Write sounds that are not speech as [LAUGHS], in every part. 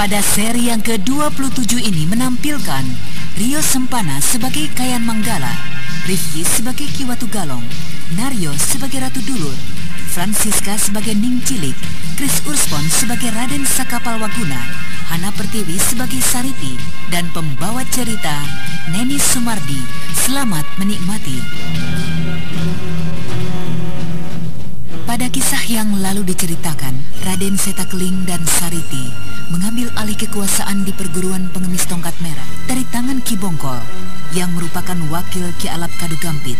Pada seri yang ke-27 ini menampilkan Rio Sempana sebagai Kayan Manggala, Rifki sebagai Kiwatu Galong, Naryo sebagai Ratu Dulur, Francisca sebagai Ning Cilik, Chris Urspon sebagai Raden Sakapal Waguna, Hana Pertiwi sebagai Sariti, dan pembawa cerita Neni Sumardi. Selamat menikmati. Pada kisah yang lalu diceritakan, Raden Setakling dan Sariti mengambil alih kekuasaan di perguruan pengemis tongkat merah dari tangan Ki Bongkol yang merupakan wakil Ki Alap Kadugampit.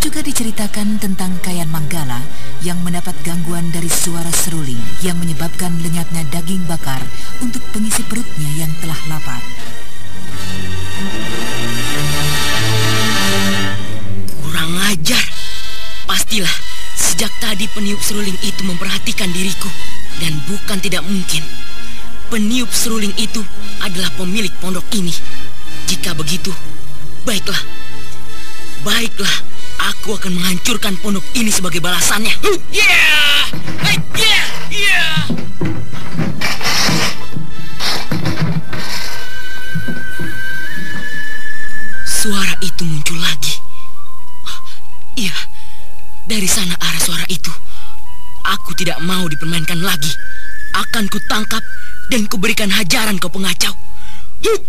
Juga diceritakan tentang Kayan Manggala yang mendapat gangguan dari suara seruling yang menyebabkan lenyapnya daging bakar untuk pengisi perutnya yang telah lapar. Kurang ajar. Pastilah sejak tadi peniup seruling itu memperhatikan diriku dan bukan tidak mungkin Peniup seruling itu adalah pemilik pondok ini. Jika begitu, baiklah. Baiklah, aku akan menghancurkan pondok ini sebagai balasannya. Yeah! Yeah! Yeah! Suara itu muncul lagi. Iya, dari sana arah suara itu. Aku tidak mau dipermainkan lagi. Akan kutangkap dan kuberikan hajaran kau pengacau. Hup!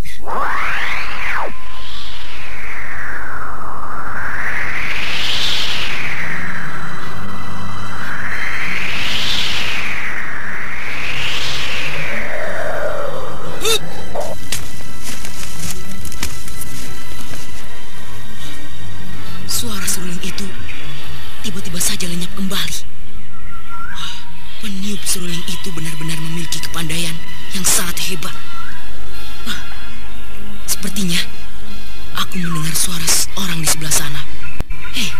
Suara seruling itu tiba-tiba saja lenyap kembali. Peniup seruling itu benar-benar memiliki kepandaian yang sangat hebat. Ah, sepertinya aku mendengar suara orang di sebelah sana. Hei,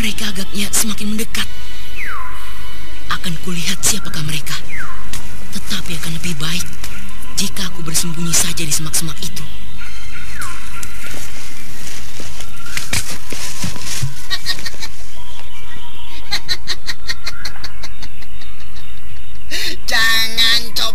mereka agaknya semakin mendekat. Akan kulihat siapakah mereka. Tetapi akan lebih baik jika aku bersembunyi saja di semak-semak itu.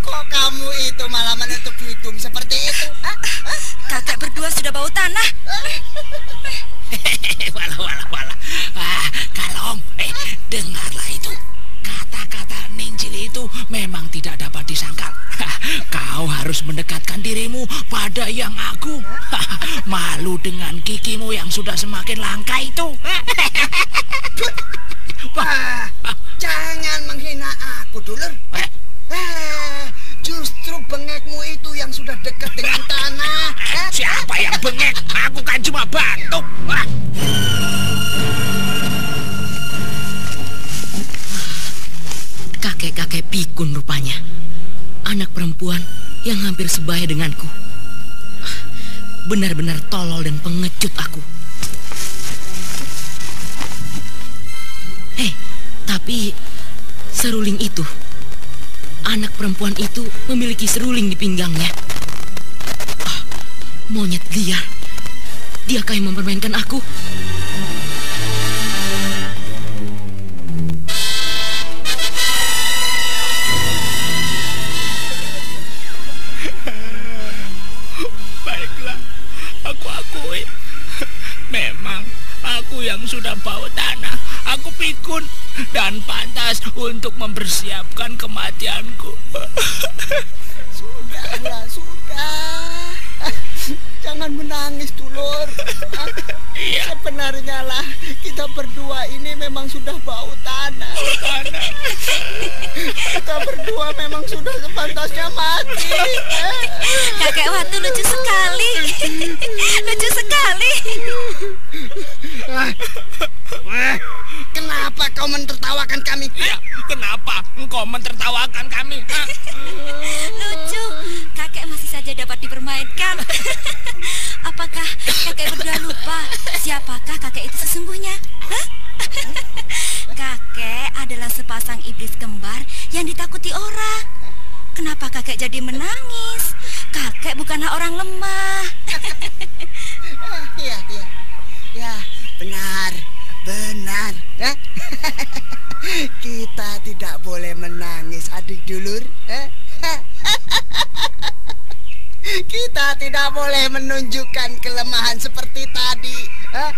Kok kamu itu malah menentuk hidung seperti itu? Ah, ah, kakak berdua sudah bau tanah. [LAUGHS] Walau, walau, walau. Ah, kalom, eh, dengarlah itu semakin langka itu. [LAUGHS] Wah, jangan menghina aku, Dulur. Eh? eh, justru bengekmu itu yang sudah dekat dengan tanah. [LAUGHS] Siapa yang bengek? Aku kan cuma batuk. Kakek-kakek pikun rupanya. Anak perempuan yang hampir sebaya denganku. Benar-benar tolol dan pengecut aku. Eh, tapi seruling itu, anak perempuan itu memiliki seruling di pinggangnya. Ah, monyet liar. Diakah yang mempermainkan aku? Yang sudah bau tanah. Aku pikun dan pantas untuk mempersiapkan kematianku. [LAUGHS] Sudahlah, sudah. [LAUGHS] Jangan menangis, Dulur. [LAUGHS] Iya. Sebenarnya lah, kita berdua ini memang sudah bau tanah. Bau tanah. kita berdua memang sudah sepantasnya mati. Kakek Watu lucu sekali. lucu sekali. Kenapa kau mentertawakan kami? Ya, kenapa engkau mentertawakan kami? lucu. Saja dapat dipermainkan. [LAUGHS] Apakah kakek berdua lupa siapakah kakek itu sesungguhnya? [LAUGHS] kakek adalah sepasang iblis kembar yang ditakuti orang. Kenapa kakek jadi menangis? Kakek bukanlah orang lemah. [LAUGHS] Iya, iya. Ya, benar. Benar. Ya? Kita tidak boleh menangis, adik dulur. Eh? Kita tidak boleh menunjukkan kelemahan seperti tadi. Hah?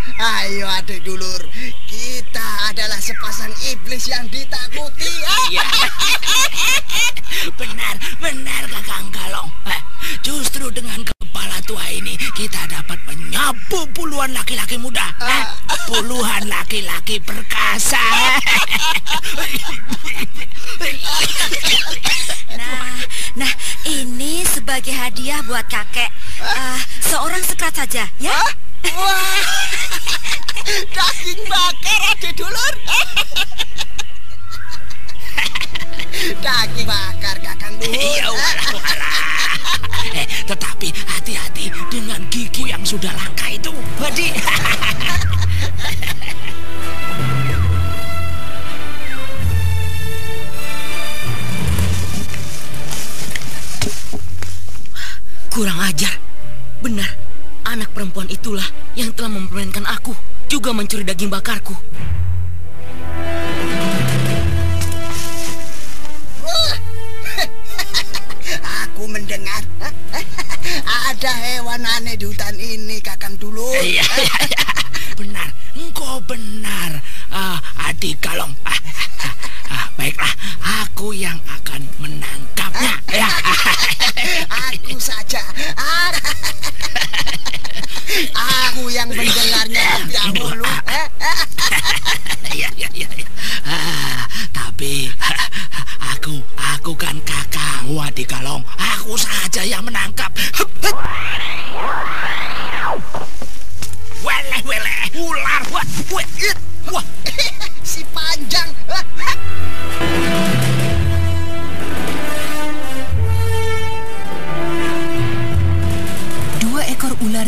Ayo adik dulur, kita adalah sepasang iblis yang ditakuti. Ya. [LAUGHS] benar, benar Kakang Galong. Justru dengan kepala tua ini kita dapat menyapu puluhan laki-laki muda. Uh. Puluhan laki-laki perkasa. [LAUGHS] saja, ya? Huh? Wah, [LAUGHS] daging bakar ada dulur. daging bakar kakang dulur. Iya, Eh, tetapi hati-hati dengan gigi yang sudah langka itu. Juga mencuri daging bakarku. [LAUGHS] Aku mendengar [LAUGHS] ada hewan aneh di hutan ini, Kakang dulu. [LAUGHS] Iya, iya, iya. Benar, engkau benar, uh, adik Kalong. Ah, ah, baiklah, aku yang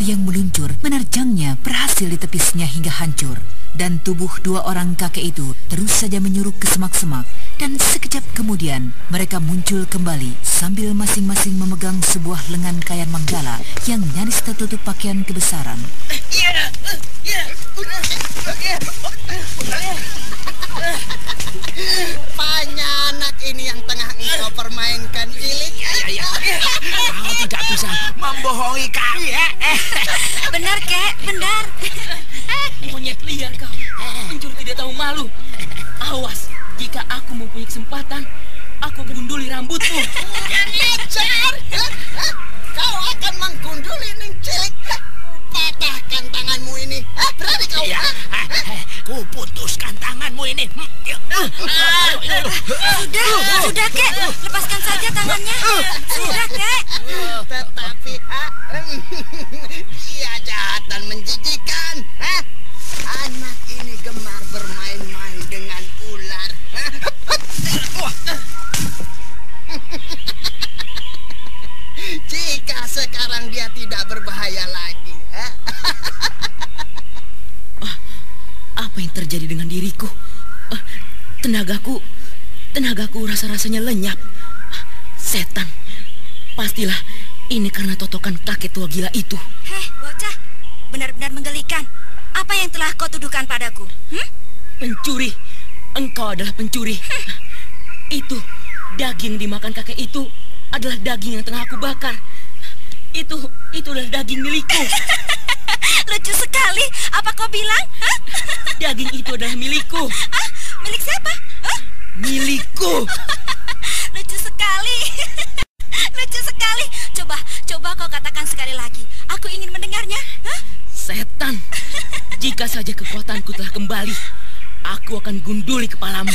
yang meluncur menerjangnya berhasil ditepisnya hingga hancur. Dan tubuh dua orang kakek itu terus saja menyuruk ke semak-semak. Dan sekejap kemudian mereka muncul kembali sambil masing-masing memegang sebuah lengan kayan manggala yang nyaris tertutup pakaian kebesaran. Panya anak ini yang tengah engkau permainkan. Ya, ya. Kau tidak bisa membohongi kami, ya. Benar, kek, benar. Monyet liar kau, mencuri tidak tahu malu. Awas, jika aku mempunyai kesempatan, aku gunduli rambutmu. Ajar! Kau akan menggunduli ning cilik. Patahkan tanganmu ini. Hah, berani kau? Ya, ku putuskan tanganmu ini. Sudah, sudah, kek. Lepaskan saja tangannya. Sudah, kek. Tetapi, dia jahat dan menjijikan. Hah? Anak ini gemar [LAUGHS] sekarang dia tidak berbahaya lagi. [LAUGHS] Ah, apa yang terjadi dengan diriku? Ah, tenagaku, tenagaku rasa-rasanya lenyap. Ah, setan, pastilah ini karena totokan kakek tua gila itu. Heh, bocah, benar-benar menggelikan. Apa yang telah kau tuduhkan padaku? Hmm? Pencuri, engkau adalah pencuri. Itu daging dimakan kakek itu adalah daging yang tengah aku bakar. Itu, itu adalah daging milikku. [LAUGHS] Lucu sekali. Apa kau bilang? Hah? [LAUGHS] Daging itu adalah milikku. Ah, milik siapa? Hah? Milikku. [LAUGHS] Lucu sekali. Lucu sekali. Coba, coba kau katakan sekali lagi. Aku ingin mendengarnya. Hah? Setan. Jika saja kekuatanku telah kembali, aku akan gunduli kepalamu.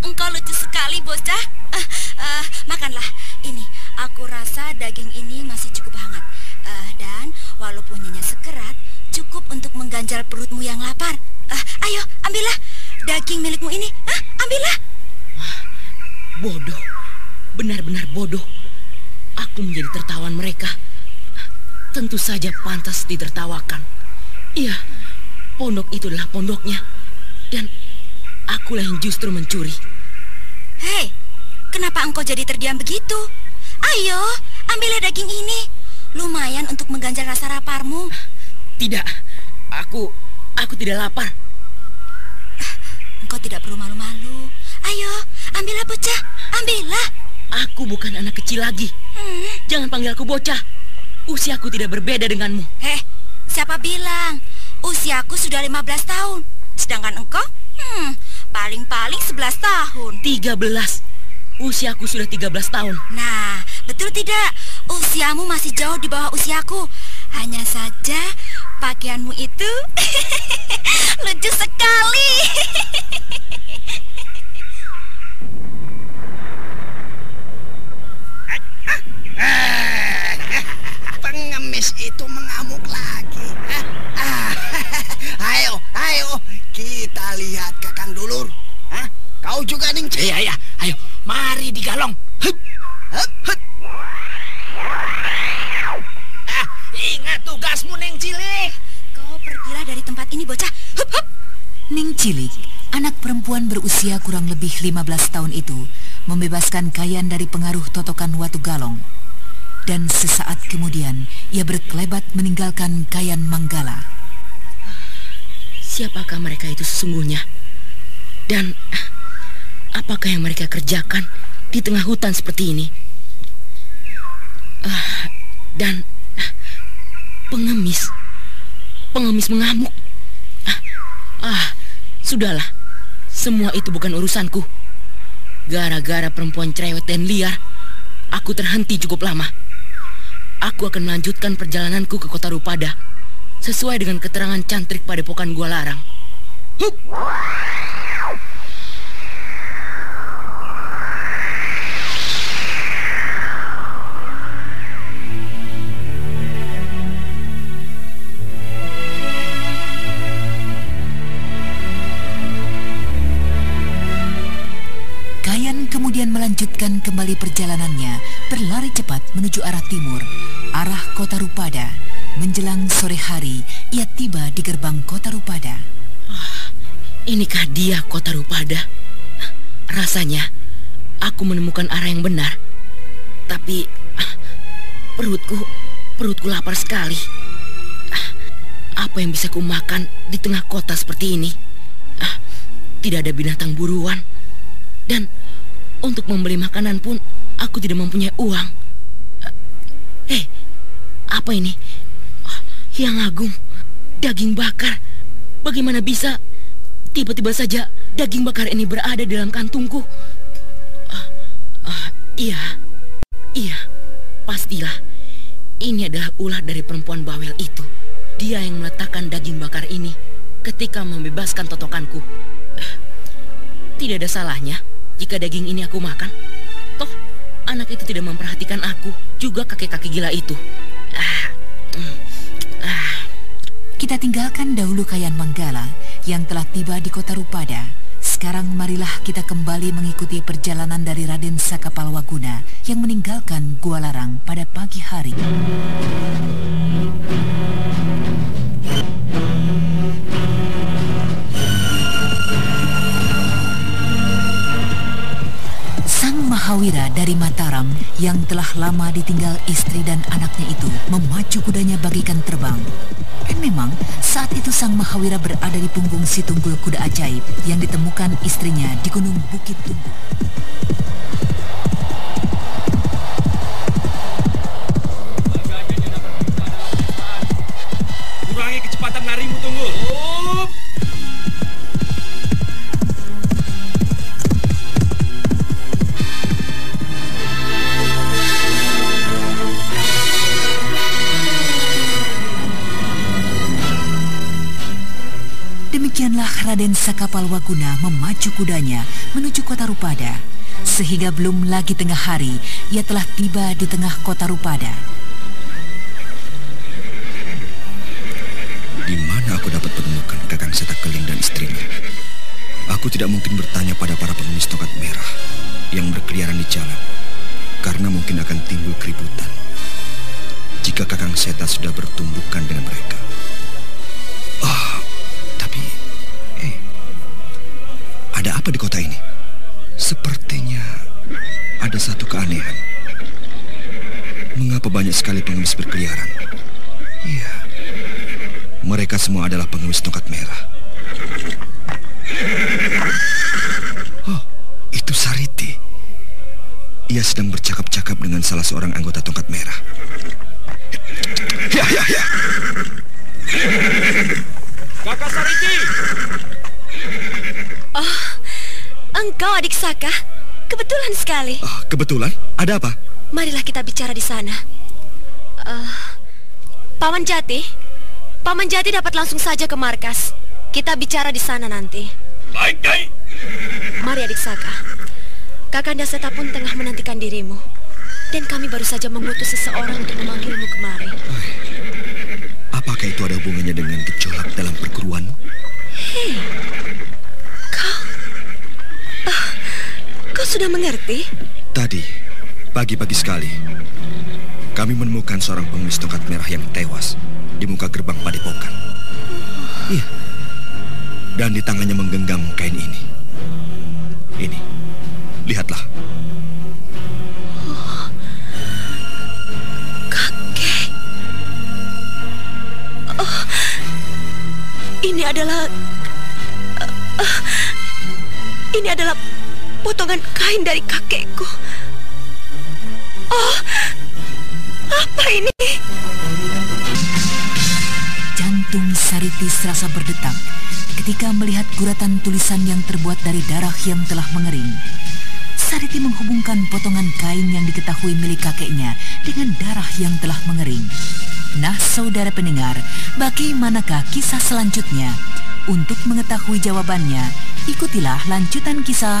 Engkau lucu sekali, bocah. Uh, uh, makanlah. Ini, aku rasa daging ini masih cukup hangat. Uh, dan walaupun hanya sekerat, cukup untuk mengganjal perutmu yang lapar. Uh, ayo, ambillah daging milikmu ini. Uh, ambillah. Bodoh. Benar-benar bodoh. Aku menjadi tertawan mereka. Tentu saja pantas ditertawakan. Iya, pondok itu adalah pondoknya. Dan akulah yang justru mencuri. Hei, kenapa engkau jadi terdiam begitu? Ayo, ambillah daging ini. Lumayan untuk mengganjal rasa laparmu. Tidak, aku aku tidak lapar. Engkau tidak perlu malu-malu. Ayo, ambillah bocah, ambillah. Aku bukan anak kecil lagi. Hmm. Jangan panggil aku bocah. Usiaku tidak berbeda denganmu. Heh, siapa bilang? Usiaku sudah 15 tahun. Sedangkan engkau? Hmm, paling-paling 11 tahun. 13. Usiaku sudah 13 tahun. Nah, betul tidak? Usiamu masih jauh di bawah usiaku. Hanya saja pakaianmu itu [LAUGHS] lucu sekali. [LAUGHS] Pengemis itu mengamuk lagi. Ayo, ayo, kita lihat Kakang Dulur. Hah? Kau juga Ning? Iya, iya. Ayo, mari digalong. Hup. Hup, hup. Ah, ingat tugasmu, Neng Cilik. Kau pergilah dari tempat ini, bocah. Hup, hup. Ning Cilik, anak perempuan berusia kurang lebih 15 tahun itu, membebaskan Kayan dari pengaruh totokan Watu Galong. Dan sesaat kemudian, ia berkelebat meninggalkan Kayan Manggala. Siapakah mereka itu sesungguhnya? Dan apakah yang mereka kerjakan di tengah hutan seperti ini? Ah, dan ah, pengemis, pengemis mengamuk. Ah, ah, sudahlah, semua itu bukan urusanku. Gara-gara perempuan cerewet dan liar, aku terhenti cukup lama. Aku akan melanjutkan perjalananku ke kota Rupada sesuai dengan keterangan cantrik pada pokan gua larang. Hup! Kemudian melanjutkan kembali perjalanannya berlari cepat menuju arah timur, arah kota Rupada. Menjelang sore hari, ia tiba di gerbang kota Rupada. Inikah dia kota Rupada? Rasanya aku menemukan arah yang benar. Tapi ah, perutku, perutku lapar sekali. Ah, Apa yang bisa kumakan di tengah kota seperti ini? Tidak ada binatang buruan. Dan untuk membeli makanan pun aku tidak mempunyai uang. Eh, apa ini? Yang agung, daging bakar. Bagaimana bisa tiba-tiba saja daging bakar ini berada dalam kantungku? Ah, ah, iya, iya, pastilah. Ini adalah ulah dari perempuan bawel itu. Dia yang meletakkan daging bakar ini ketika membebaskan totokanku. Ah, Tidak ada salahnya jika daging ini aku makan. Toh, anak itu tidak memperhatikan aku, juga kakek-kakek gila itu. Ah, mm, Kita tinggalkan dahulu Kayan Manggala yang telah tiba di kota Rupada. sekarang marilah kita kembali mengikuti perjalanan dari Raden Sakapalwaguna yang meninggalkan Gua Larang pada pagi hari. Mahawira dari Mataram yang telah lama ditinggal istri dan anaknya itu memacu kudanya bagikan terbang. Dan memang saat itu Sang Mahawira berada di punggung si tunggul kuda ajaib yang ditemukan istrinya di Gunung Bukit Tunggul. Kurangi kecepatan larimu, Tunggul. Raden Sakapalwaguna memacu kudanya menuju kota Rupada. Sehingga belum lagi tengah hari, ia telah tiba di tengah kota Rupada. Di mana aku dapat menemukan Kakang Setak Keling dan istrinya? Aku tidak mungkin bertanya pada para pengemis tongkat merah yang berkeliaran di jalan, karena mungkin akan timbul keributan jika Kakang Seta sudah bertumbukan dengan mereka. Sekali pengemis berkeliaran? Iya, mereka semua adalah pengemis tongkat merah. Oh, itu Sariti. Ia sedang bercakap-cakap dengan salah seorang anggota tongkat merah. Ya, ya, ya. Kakak Sariti. Engkau adik Saka? Kebetulan sekali. Ah, kebetulan, ada apa? Marilah kita bicara di sana. Eh, Paman Jati, Paman Jati dapat langsung saja ke markas. Kita bicara di sana nanti. Baik, Nyai. Mari adik Saka. Kakanda Seta pun tengah menantikan dirimu. Dan kami baru saja mengutus seseorang untuk memanggilmu kemari. Apakah itu ada hubungannya dengan gejolak dalam perguruanmu? Kau sudah mengerti? Tadi, pagi-pagi sekali, kami menemukan seorang pengemis tongkat merah yang tewas di muka gerbang padepokan. Iya. Dan di tangannya menggenggam kain ini. Ini, lihatlah. Kakek. Oh, ini adalah... eh, ini adalah potongan kain dari kakekku. Apa ini? Jantung Sariti serasa berdetak ketika melihat guratan tulisan yang terbuat dari darah yang telah mengering. Sariti menghubungkan potongan kain yang diketahui milik kakeknya dengan darah yang telah mengering. Nah, saudara pendengar, bagaimanakah kisah selanjutnya? Untuk mengetahui jawabannya, ikutilah lanjutan kisah